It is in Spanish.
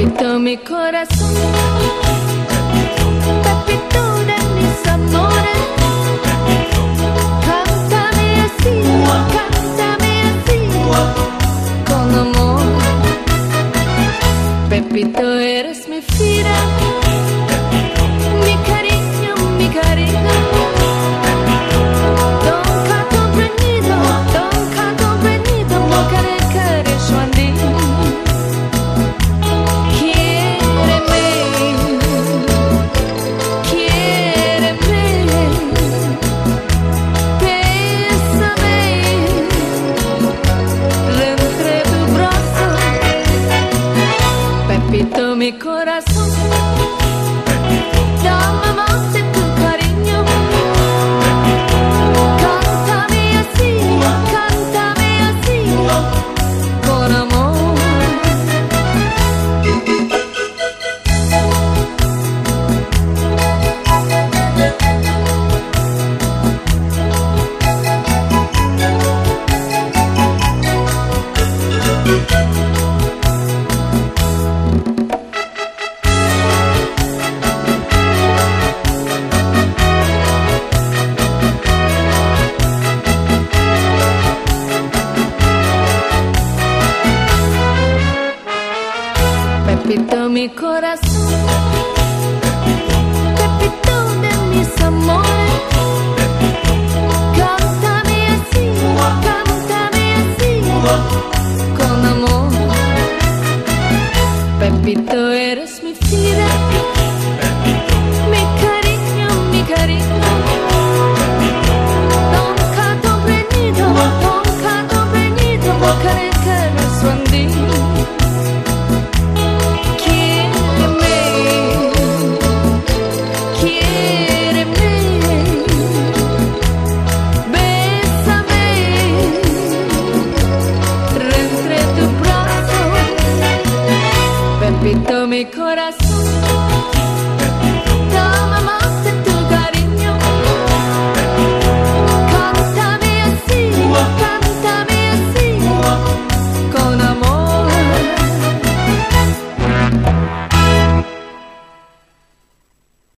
palpitó mi corazón, palpitó de mis amores. Mi corazón, dame más de tu cariño, cántame así, cántame así, con amor. palpita mi corazón, capitán de mis amores. Cántame así, cántame así, con amor. Pepito, eres mi vida, mi cariño, mi cariño. Nunca te he venido, nunca te he mi corazón.